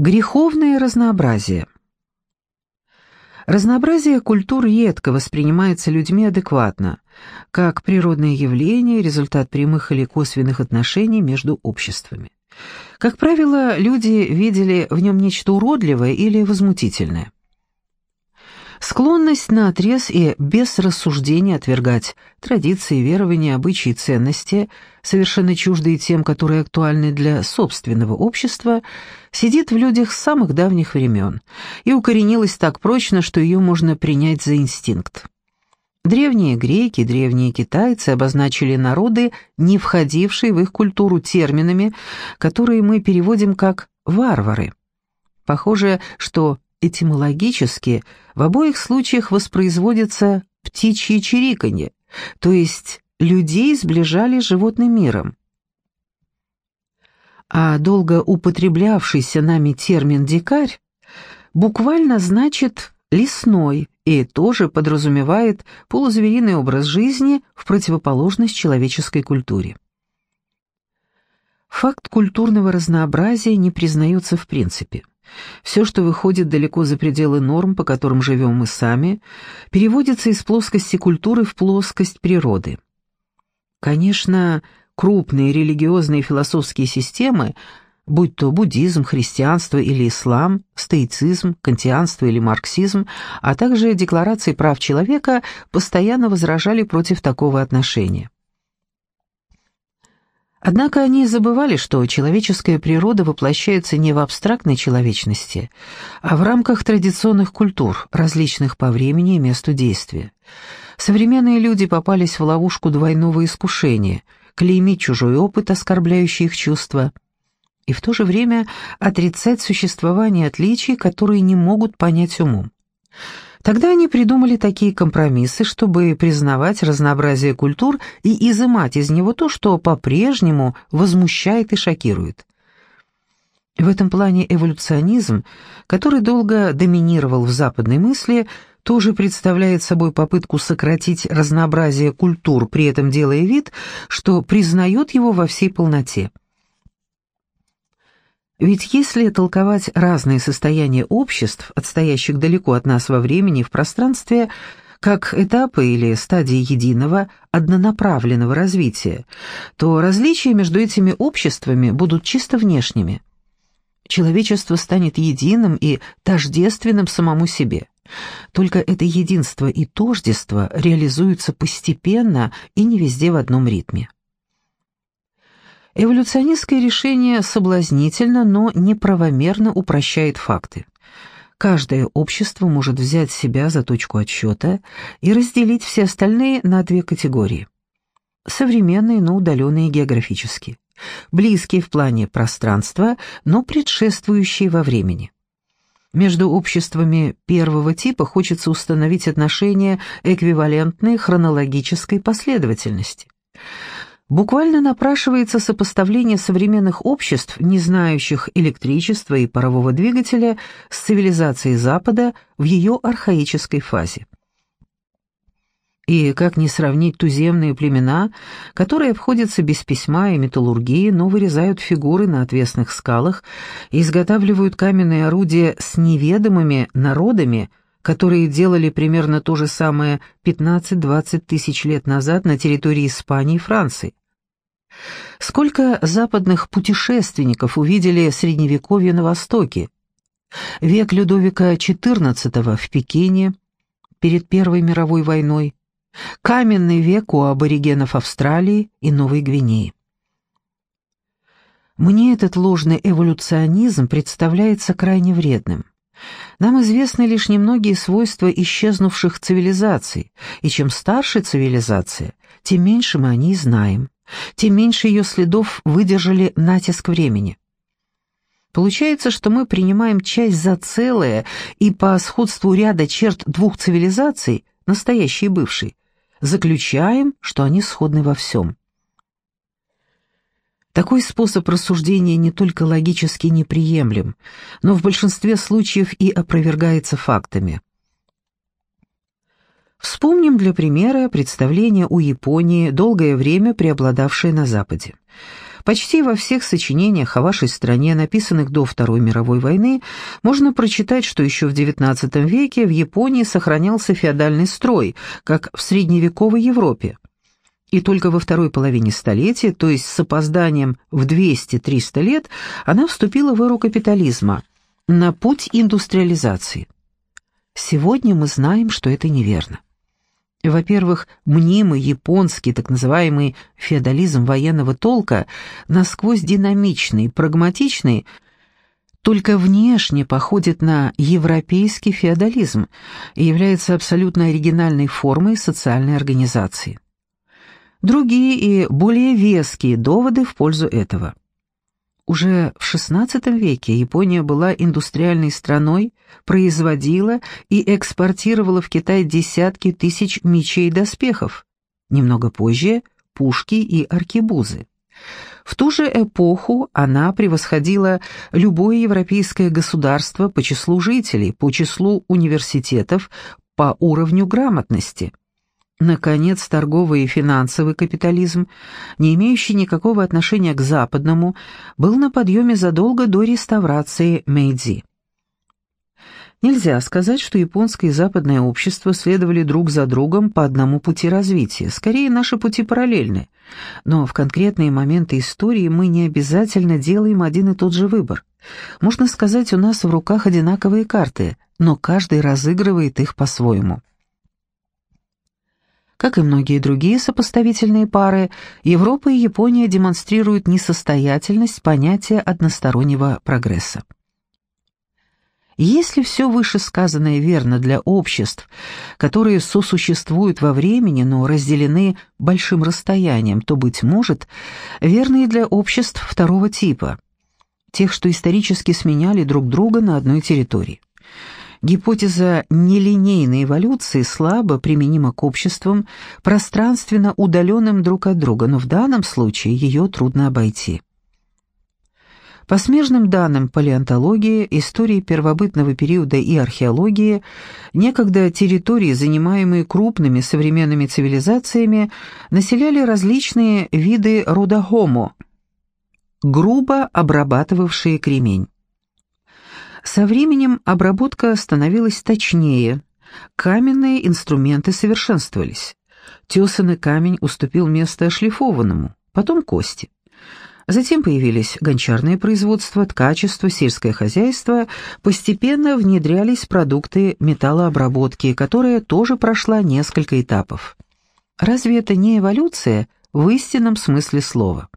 Греховное разнообразие. Разнообразие культур редко воспринимается людьми адекватно, как природное явление, результат прямых или косвенных отношений между обществами. Как правило, люди видели в нем нечто уродливое или возмутительное. Склонность на отрез и без рассуждения отвергать традиции, верования, обычаи ценности, совершенно чуждые тем, которые актуальны для собственного общества, сидит в людях с самых давних времен и укоренилась так прочно, что ее можно принять за инстинкт. Древние греки, древние китайцы обозначили народы, не входившие в их культуру терминами, которые мы переводим как «варвары». Похоже, что этимологически в обоих случаях воспроизводится птичье чириканье, то есть людей сближали с животным миром. А долго употреблявшийся нами термин «дикарь» буквально значит «лесной» и тоже подразумевает полузвериный образ жизни в противоположность человеческой культуре. Факт культурного разнообразия не признается в принципе. Все, что выходит далеко за пределы норм, по которым живем мы сами, переводится из плоскости культуры в плоскость природы. Конечно, крупные религиозные и философские системы, будь то буддизм, христианство или ислам, стоицизм, кантианство или марксизм, а также декларации прав человека, постоянно возражали против такого отношения. Однако они забывали, что человеческая природа воплощается не в абстрактной человечности, а в рамках традиционных культур, различных по времени и месту действия. Современные люди попались в ловушку двойного искушения – клеймить чужой опыт, оскорбляющий их чувства, и в то же время отрицать существование отличий, которые не могут понять умом. Тогда они придумали такие компромиссы, чтобы признавать разнообразие культур и изымать из него то, что по-прежнему возмущает и шокирует. В этом плане эволюционизм, который долго доминировал в западной мысли, тоже представляет собой попытку сократить разнообразие культур, при этом делая вид, что признает его во всей полноте. Ведь если толковать разные состояния обществ, отстоящих далеко от нас во времени и в пространстве, как этапы или стадии единого, однонаправленного развития, то различия между этими обществами будут чисто внешними. Человечество станет единым и тождественным самому себе. Только это единство и тождество реализуются постепенно и не везде в одном ритме. Эволюционистское решение соблазнительно, но неправомерно упрощает факты. Каждое общество может взять себя за точку отсчета и разделить все остальные на две категории. Современные, но удаленные географически. Близкие в плане пространства, но предшествующие во времени. Между обществами первого типа хочется установить отношения эквивалентные хронологической последовательности. Буквально напрашивается сопоставление современных обществ, не знающих электричества и парового двигателя, с цивилизацией Запада в ее архаической фазе. И как не сравнить туземные племена, которые обходятся без письма и металлургии, но вырезают фигуры на отвесных скалах и изготавливают каменные орудия с неведомыми народами, которые делали примерно то же самое 15-20 тысяч лет назад на территории Испании и Франции. Сколько западных путешественников увидели Средневековье на Востоке? Век Людовика XIV в Пекине перед Первой мировой войной, каменный век у аборигенов Австралии и Новой Гвинеи. Мне этот ложный эволюционизм представляется крайне вредным. Нам известны лишь немногие свойства исчезнувших цивилизаций, и чем старше цивилизация, тем меньше мы о ней знаем тем меньше ее следов выдержали натиск времени. Получается, что мы принимаем часть за целое и по сходству ряда черт двух цивилизаций, настоящей и бывшей, заключаем, что они сходны во всем. Такой способ рассуждения не только логически неприемлем, но в большинстве случаев и опровергается фактами. Вспомним для примера представление у Японии, долгое время преобладавшее на Западе. Почти во всех сочинениях о вашей стране, написанных до Второй мировой войны, можно прочитать, что еще в XIX веке в Японии сохранялся феодальный строй, как в средневековой Европе. И только во второй половине столетия, то есть с опозданием в 200-300 лет, она вступила в эру капитализма, на путь индустриализации. Сегодня мы знаем, что это неверно. Во-первых, мнимый японский так называемый феодализм военного толка, насквозь динамичный, прагматичный, только внешне походит на европейский феодализм и является абсолютно оригинальной формой социальной организации. Другие и более веские доводы в пользу этого – уже в XVI веке Япония была индустриальной страной, производила и экспортировала в Китай десятки тысяч мечей и доспехов. Немного позже – пушки и аркебузы. В ту же эпоху она превосходила любое европейское государство по числу жителей, по числу университетов, по уровню грамотности – Наконец, торговый и финансовый капитализм, не имеющий никакого отношения к западному, был на подъеме задолго до реставрации Мэйдзи. Нельзя сказать, что японское и западное общество следовали друг за другом по одному пути развития. Скорее, наши пути параллельны. Но в конкретные моменты истории мы не обязательно делаем один и тот же выбор. Можно сказать, у нас в руках одинаковые карты, но каждый разыгрывает их по-своему. Как и многие другие сопоставительные пары, Европа и Япония демонстрируют несостоятельность понятия одностороннего прогресса. Если все вышесказанное верно для обществ, которые сосуществуют во времени, но разделены большим расстоянием, то, быть может, верно и для обществ второго типа, тех, что исторически сменяли друг друга на одной территории. Гипотеза нелинейной эволюции слабо применима к обществам, пространственно удаленным друг от друга, но в данном случае ее трудно обойти. По смежным данным палеонтологии, истории первобытного периода и археологии, некогда территории, занимаемые крупными современными цивилизациями, населяли различные виды рода Homo, грубо обрабатывавшие кремень. Со временем обработка становилась точнее, каменные инструменты совершенствовались. Тесанный камень уступил место шлифованному, потом кости. Затем появились гончарное производство, ткачество, сельское хозяйство, постепенно внедрялись продукты металлообработки, которая тоже прошла несколько этапов. Разве это не эволюция в истинном смысле слова?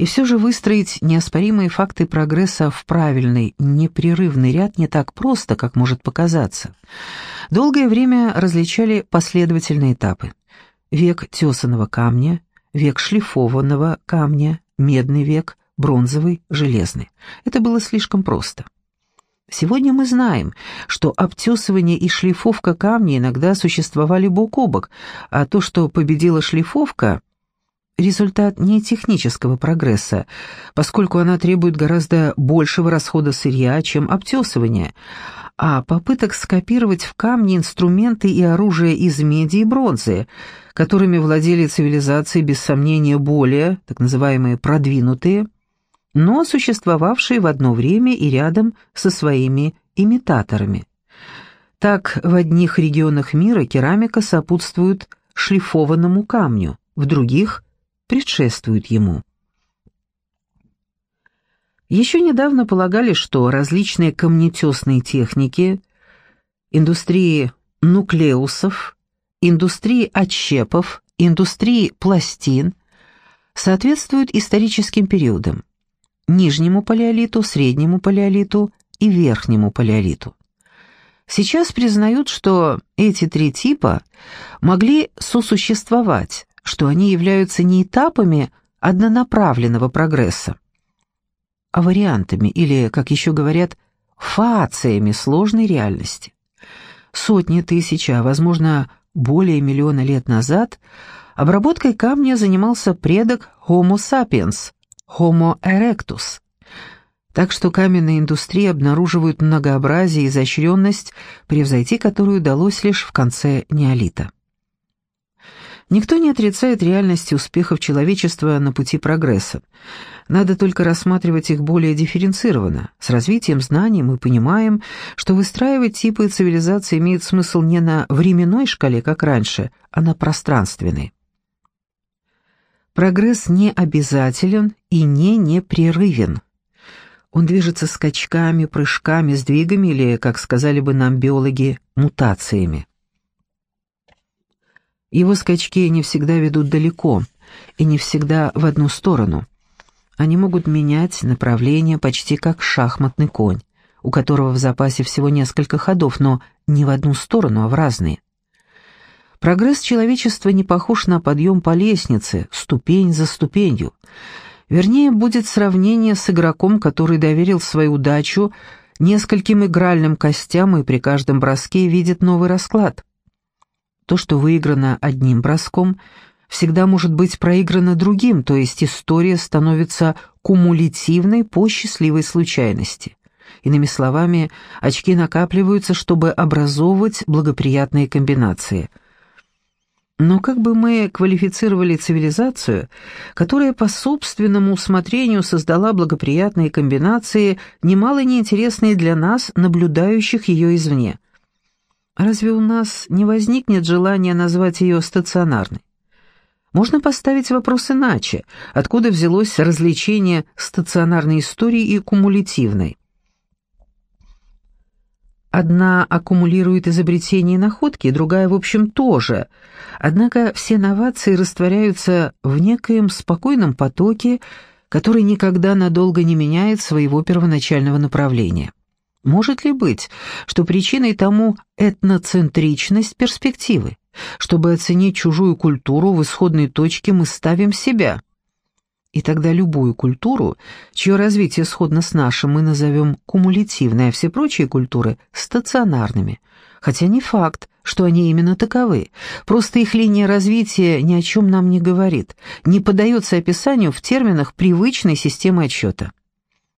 И все же выстроить неоспоримые факты прогресса в правильный, непрерывный ряд не так просто, как может показаться. Долгое время различали последовательные этапы. Век тесаного камня, век шлифованного камня, медный век, бронзовый, железный. Это было слишком просто. Сегодня мы знаем, что обтесывание и шлифовка камня иногда существовали бок о бок, а то, что победила шлифовка, результат не технического прогресса, поскольку она требует гораздо большего расхода сырья, чем обтесывание, а попыток скопировать в камне инструменты и оружие из меди и бронзы, которыми владели цивилизации без сомнения более, так называемые продвинутые, но существовавшие в одно время и рядом со своими имитаторами. Так, в одних регионах мира керамика сопутствует шлифованному камню, в других предшествуют ему. Еще недавно полагали, что различные камнетесные техники, индустрии нуклеусов, индустрии отщепов, индустрии пластин соответствуют историческим периодам – нижнему палеолиту, среднему палеолиту и верхнему палеолиту. Сейчас признают, что эти три типа могли сосуществовать, что они являются не этапами однонаправленного прогресса, а вариантами или, как еще говорят, фациями сложной реальности. Сотни тысяч, а, возможно, более миллиона лет назад обработкой камня занимался предок Homo sapiens, Homo erectus. Так что каменные индустрии обнаруживают многообразие и изощренность, превзойти которую удалось лишь в конце неолита. Никто не отрицает реальности успехов человечества на пути прогресса. Надо только рассматривать их более дифференцированно. С развитием знаний мы понимаем, что выстраивать типы цивилизации имеет смысл не на временной шкале, как раньше, а на пространственной. Прогресс не обязателен и не непрерывен. Он движется скачками, прыжками, сдвигами или, как сказали бы нам биологи, мутациями. Его скачки не всегда ведут далеко и не всегда в одну сторону. Они могут менять направление почти как шахматный конь, у которого в запасе всего несколько ходов, но не в одну сторону, а в разные. Прогресс человечества не похож на подъем по лестнице, ступень за ступенью. Вернее, будет сравнение с игроком, который доверил свою удачу нескольким игральным костям и при каждом броске видит новый расклад. То, что выиграно одним броском, всегда может быть проиграно другим, то есть история становится кумулятивной по счастливой случайности. Иными словами, очки накапливаются, чтобы образовывать благоприятные комбинации. Но как бы мы квалифицировали цивилизацию, которая по собственному усмотрению создала благоприятные комбинации, немало неинтересные для нас, наблюдающих ее извне – Разве у нас не возникнет желания назвать ее стационарной? Можно поставить вопрос иначе. Откуда взялось развлечение стационарной истории и кумулятивной? Одна аккумулирует изобретения и находки, другая, в общем, тоже. Однако все новации растворяются в некоем спокойном потоке, который никогда надолго не меняет своего первоначального направления. Может ли быть, что причиной тому этноцентричность перспективы? Чтобы оценить чужую культуру, в исходной точке мы ставим себя. И тогда любую культуру, чье развитие сходно с нашим, мы назовем кумулятивной, а все прочие культуры – стационарными. Хотя не факт, что они именно таковы. Просто их линия развития ни о чем нам не говорит, не поддается описанию в терминах привычной системы отсчета.